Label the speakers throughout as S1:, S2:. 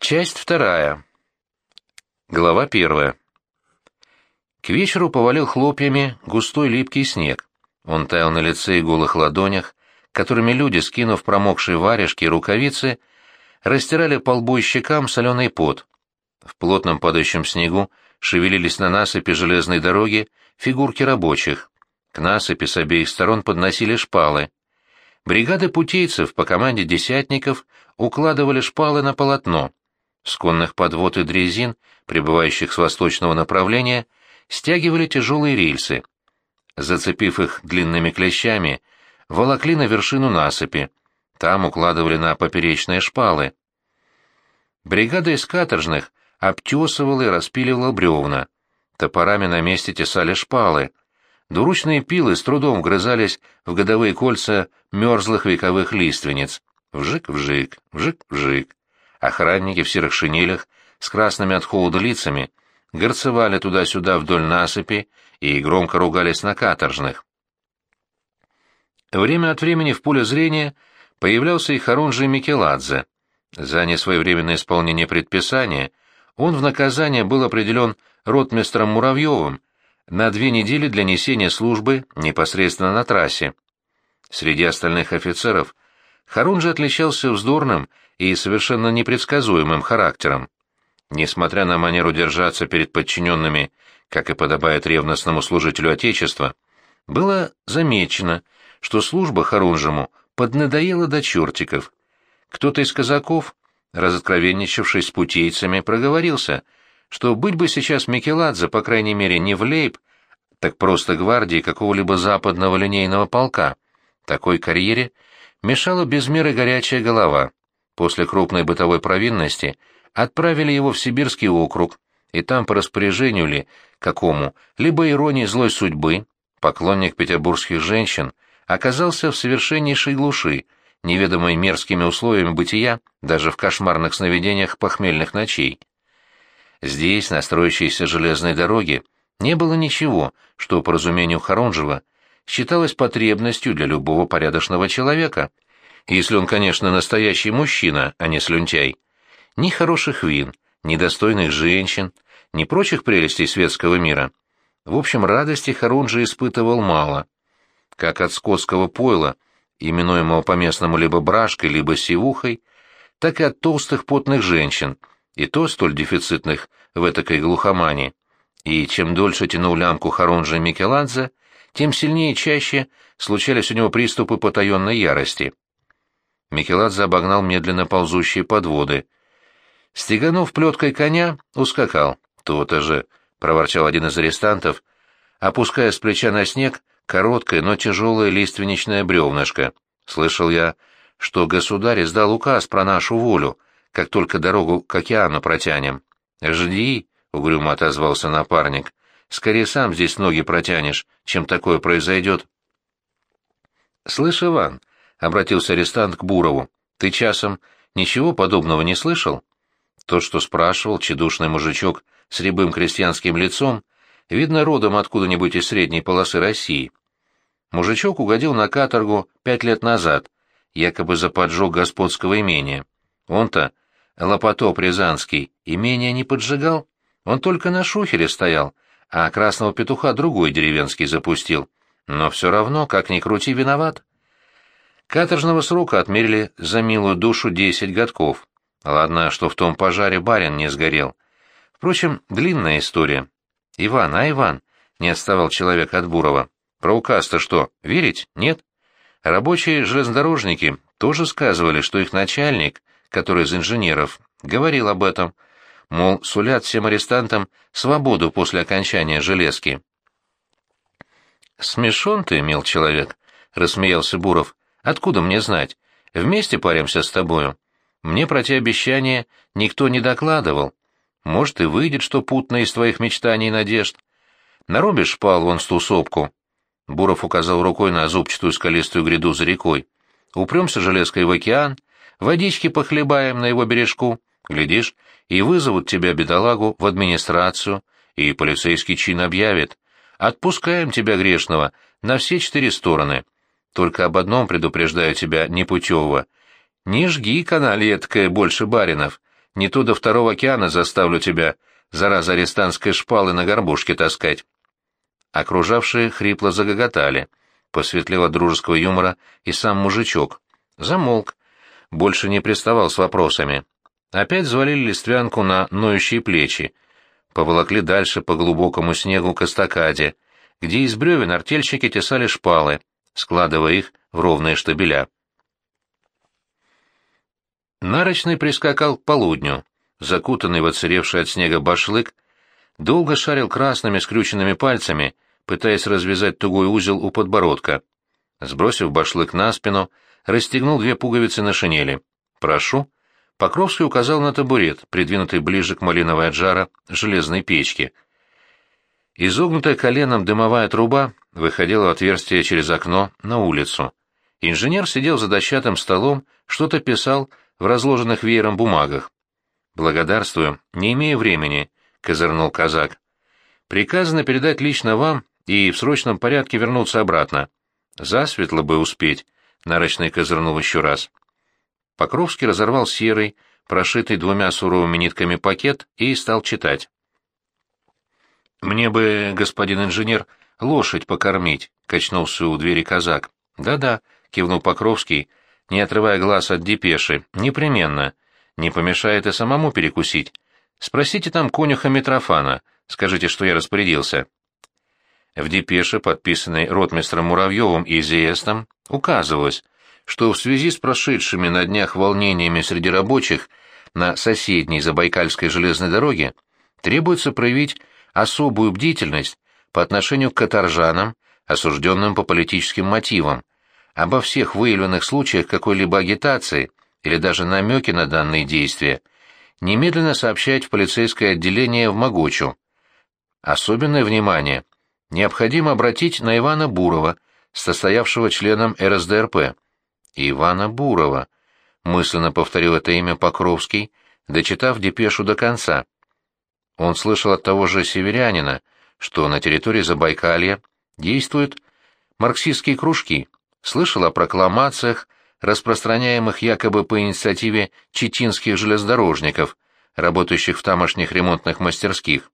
S1: Часть вторая. Глава первая. К вечеру повалил хлопьями густой липкий снег. Он таял на лице и голых ладонях, которыми люди, скинув промокшие варежки и рукавицы, растирали по лбу и щекам соленый пот. В плотном падающем снегу шевелились на насыпи железной дороги фигурки рабочих. К насыпи с обеих сторон подносили шпалы. Бригады путейцев по команде десятников укладывали шпалы на полотно. С конных подвод и дрезин, прибывающих с восточного направления, стягивали тяжелые рельсы. Зацепив их длинными клещами, волокли на вершину насыпи. Там укладывали на поперечные шпалы. Бригада из каторжных обтесывала и распиливала бревна. Топорами на месте тесали шпалы. Двуручные пилы с трудом вгрызались в годовые кольца мерзлых вековых лиственниц. Вжик-вжик, вжик-вжик. Охранники в серых шинелях с красными от холода лицами горцевали туда-сюда вдоль насыпи и громко ругались на каторжных. Время от времени в поле зрения появлялся и Харунжи Микеладзе. За несвоевременное исполнение предписания он в наказание был определен ротмистром Муравьевым на две недели для несения службы непосредственно на трассе. Среди остальных офицеров Харунжи отличался вздорным и совершенно непредсказуемым характером. Несмотря на манеру держаться перед подчиненными, как и подобает ревностному служителю Отечества, было замечено, что служба Харунжему поднадоела до чертиков. Кто-то из казаков, разоткровенничавшись с путейцами, проговорился, что быть бы сейчас Микеладзе, по крайней мере, не в лейб, так просто гвардии какого-либо западного линейного полка. Такой карьере мешала без меры горячая голова. После крупной бытовой провинности отправили его в Сибирский округ, и там по распоряжению ли, какому, либо иронии злой судьбы, поклонник петербургских женщин, оказался в совершеннейшей глуши, неведомой мерзкими условиями бытия даже в кошмарных сновидениях похмельных ночей. Здесь, на строящейся железной дороге, не было ничего, что, по разумению Харунжева, считалось потребностью для любого порядочного человека — если он, конечно, настоящий мужчина, а не слюнтяй. Ни хороших вин, ни достойных женщин, ни прочих прелестей светского мира. В общем, радости Харунжи испытывал мало. Как от скотского пойла, именуемого по-местному либо брашкой, либо сивухой, так и от толстых потных женщин, и то столь дефицитных в этакой глухомане. И чем дольше тянул лямку Харунжи Микеладзе, тем сильнее и чаще случались у него приступы потаенной ярости. Микеладзе обогнал медленно ползущие подводы. Стеганув плеткой коня, ускакал. «То-то же!» — проворчал один из арестантов, опуская с плеча на снег короткое, но тяжелое лиственничное бревнышко. Слышал я, что государь издал указ про нашу волю, как только дорогу к океану протянем. «Жди!» — угрюмо отозвался напарник. «Скорее сам здесь ноги протянешь, чем такое произойдет». «Слышь, Иван, — обратился арестант к Бурову. «Ты часом ничего подобного не слышал?» Тот, что спрашивал, чедушный мужичок с рябым крестьянским лицом, видно, родом откуда-нибудь из средней полосы России. Мужичок угодил на каторгу пять лет назад, якобы за поджог господского имения. Он-то, Лопотоп Рязанский, имение не поджигал, он только на шухере стоял, а красного петуха другой деревенский запустил. Но все равно, как ни крути, виноват. Каторжного срока отмерили за милую душу десять годков. Ладно, что в том пожаре барин не сгорел. Впрочем, длинная история. Иван, а Иван? Не отставал человек от Бурова. Про указ-то что, верить? Нет? Рабочие железнодорожники тоже сказывали, что их начальник, который из инженеров, говорил об этом. Мол, сулят всем арестантам свободу после окончания железки. «Смешон ты, мил человек», — рассмеялся Буров. Откуда мне знать? Вместе паримся с тобою. Мне про те обещания никто не докладывал. Может, и выйдет что путное из твоих мечтаний и надежд. Нарубишь шпал вон с ту сопку. Буров указал рукой на зубчатую скалистую гряду за рекой. Упремся железкой в океан, водички похлебаем на его бережку, глядишь, и вызовут тебя, бедолагу, в администрацию, и полицейский чин объявит. Отпускаем тебя, грешного, на все четыре стороны. Только об одном предупреждаю тебя, непутевого. Не жги каналье больше баринов, Не то до второго океана заставлю тебя, зараза арестантской шпалы, на горбушке таскать. Окружавшие хрипло загоготали. Посветлел дружеского юмора и сам мужичок. Замолк. Больше не приставал с вопросами. Опять завалили листвянку на ноющие плечи. Поволокли дальше по глубокому снегу к эстакаде, где из бревен артельщики тесали шпалы, складывая их в ровные штабеля. Нарочный прискакал к полудню. Закутанный в оцаревший от снега башлык, долго шарил красными скрюченными пальцами, пытаясь развязать тугой узел у подбородка. Сбросив башлык на спину, расстегнул две пуговицы на шинели. «Прошу». Покровский указал на табурет, придвинутый ближе к малиновой от железной печке. Изогнутая коленом дымовая труба выходила в отверстие через окно на улицу. Инженер сидел за дощатым столом, что-то писал в разложенных веером бумагах. «Благодарствую, не имею времени», — козырнул казак. «Приказано передать лично вам и в срочном порядке вернуться обратно. Засветло бы успеть», — нарочный козырнул еще раз. Покровский разорвал серый, прошитый двумя суровыми нитками пакет и стал читать. «Мне бы, господин инженер, лошадь покормить», — качнулся у двери казак. «Да-да», — кивнул Покровский, не отрывая глаз от депеши. «Непременно. Не помешает и самому перекусить. Спросите там конюха Митрофана. Скажите, что я распорядился». В депеше, подписанной ротмистром Муравьевым и Зиестом, указывалось, что в связи с прошедшими на днях волнениями среди рабочих на соседней Забайкальской железной дороге требуется проявить особую бдительность по отношению к каторжанам, осужденным по политическим мотивам, обо всех выявленных случаях какой-либо агитации или даже намеки на данные действия, немедленно сообщать в полицейское отделение в Могочу. Особенное внимание необходимо обратить на Ивана Бурова, состоявшего членом РСДРП. Ивана Бурова, мысленно повторил это имя Покровский, дочитав депешу до конца. Он слышал от того же северянина, что на территории Забайкалья действуют марксистские кружки, слышал о прокламациях, распространяемых якобы по инициативе читинских железнодорожников, работающих в тамошних ремонтных мастерских.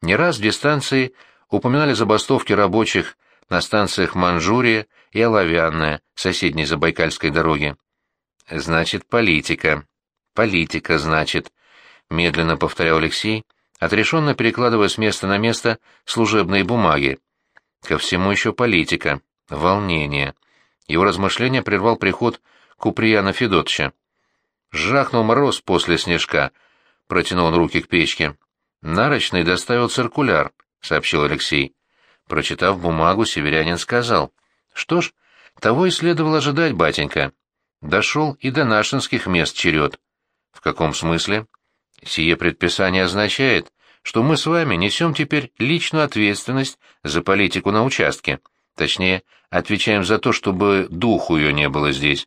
S1: Не раз в дистанции упоминали забастовки рабочих на станциях Манчжурия и Оловянная, соседней Забайкальской дороги. «Значит, политика. Политика, значит», — медленно повторял Алексей, отрешенно перекладывая с места на место служебные бумаги. Ко всему еще политика, волнение. Его размышления прервал приход Куприяна Федотча. Жахнул мороз после снежка, протянул он руки к печке. Нарочный доставил циркуляр, сообщил Алексей. Прочитав бумагу, северянин сказал. Что ж, того и следовало ожидать, батенька. Дошел и до нашинских мест черед. В каком смысле? Сие предписание означает, что мы с вами несем теперь личную ответственность за политику на участке. Точнее, отвечаем за то, чтобы духу ее не было здесь.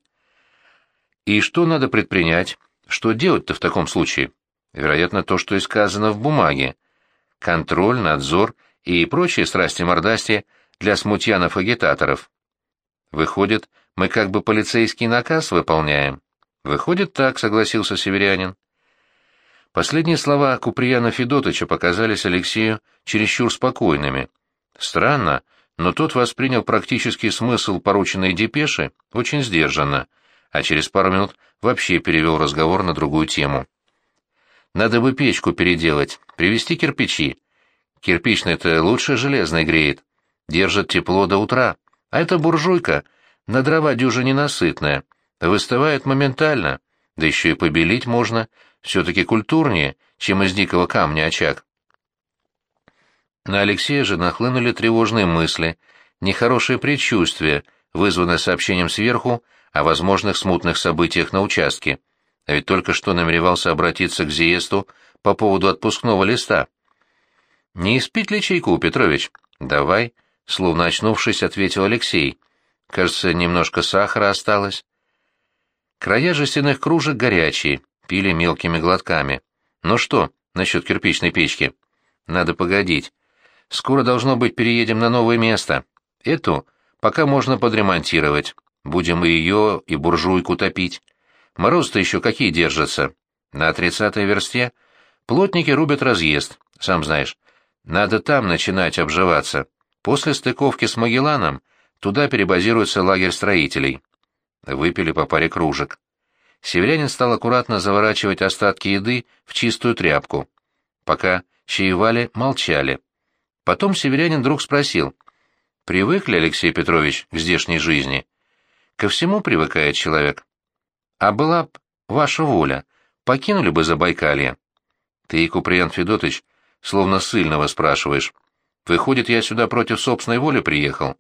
S1: И что надо предпринять? Что делать-то в таком случае? Вероятно, то, что и сказано в бумаге. Контроль, надзор и прочие страсти-мордасти для смутьянов-агитаторов. Выходит, мы как бы полицейский наказ выполняем. Выходит так, согласился северянин. Последние слова Куприяна Федотыча показались Алексею чересчур спокойными. Странно, но тот воспринял практический смысл порученной депеши очень сдержанно, а через пару минут вообще перевел разговор на другую тему. «Надо бы печку переделать, привезти кирпичи. Кирпичный-то лучше железный греет, держит тепло до утра, а эта буржуйка на дрова дюжа ненасытная, выставает моментально, да еще и побелить можно, все-таки культурнее, чем из дикого камня очаг». На Алексея же нахлынули тревожные мысли, нехорошие предчувствия, вызванные сообщением сверху о возможных смутных событиях на участке. А ведь только что намеревался обратиться к Зиесту по поводу отпускного листа. «Не испить ли чайку, Петрович?» «Давай», — словно очнувшись, ответил Алексей. «Кажется, немножко сахара осталось». Края жестяных кружек горячие, пили мелкими глотками. «Ну что, насчет кирпичной печки?» «Надо погодить. Скоро, должно быть, переедем на новое место. Эту пока можно подремонтировать. Будем и ее, и буржуйку топить. Мороз-то еще какие держатся. На тридцатой версте плотники рубят разъезд, сам знаешь. Надо там начинать обживаться. После стыковки с Магелланом туда перебазируется лагерь строителей. Выпили по паре кружек. Северянин стал аккуратно заворачивать остатки еды в чистую тряпку. Пока чаевали, молчали. Потом северянин вдруг спросил, «Привык ли, Алексей Петрович, к здешней жизни?» «Ко всему привыкает человек». «А была б ваша воля, покинули бы Забайкалье?» «Ты, Куприян Федотович, словно сыльного спрашиваешь. Выходит, я сюда против собственной воли приехал.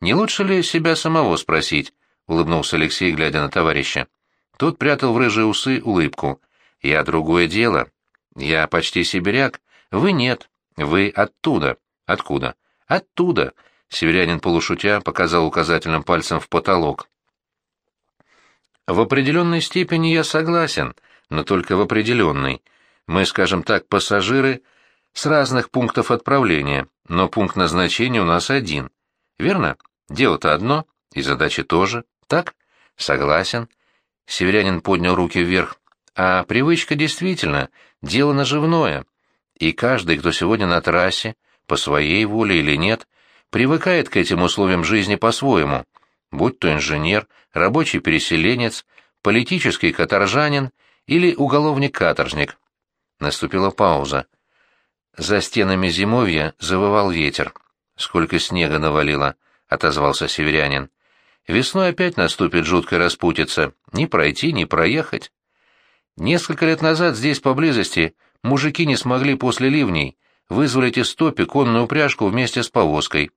S1: Не лучше ли себя самого спросить?» — улыбнулся Алексей, глядя на товарища. Тот прятал в рыжие усы улыбку. «Я другое дело. Я почти сибиряк. Вы нет. Вы оттуда. Откуда? Оттуда!» Северянин полушутя показал указательным пальцем в потолок. «В определенной степени я согласен, но только в определенной. Мы, скажем так, пассажиры с разных пунктов отправления, но пункт назначения у нас один. Верно? Дело-то одно, и задачи тоже. Так? Согласен. Северянин поднял руки вверх. А привычка действительно дело наживное. И каждый, кто сегодня на трассе, по своей воле или нет, привыкает к этим условиям жизни по-своему, будь то инженер, рабочий переселенец, политический каторжанин или уголовник-каторжник. Наступила пауза. За стенами зимовья завывал ветер. «Сколько снега навалило!» — отозвался северянин. Весной опять наступит жуткая распутица. Ни пройти, ни проехать. Несколько лет назад здесь поблизости мужики не смогли после ливней вызволить из топи конную упряжку вместе с повозкой.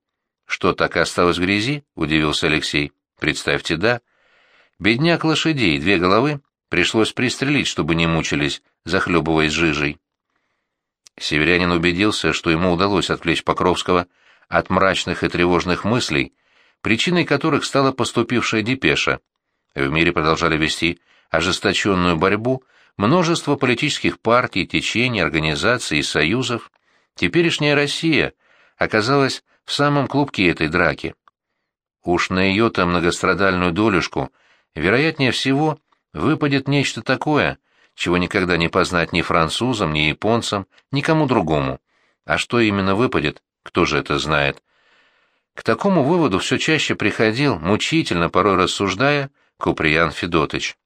S1: Что, так и осталось в грязи? — удивился Алексей. Представьте, да. Бедняк лошадей, две головы, пришлось пристрелить, чтобы не мучились, захлебываясь жижей. Северянин убедился, что ему удалось отвлечь Покровского от мрачных и тревожных мыслей, причиной которых стала поступившая депеша. В мире продолжали вести ожесточенную борьбу множество политических партий, течений, организаций и союзов. Теперешняя Россия оказалась в самом клубке этой драки. Уж на ее-то многострадальную долюшку, вероятнее всего, выпадет нечто такое, чего никогда не познать ни французам, ни японцам, никому другому. А что именно выпадет, кто же это знает? К такому выводу все чаще приходил, мучительно порой рассуждая, Куприян Федотыч.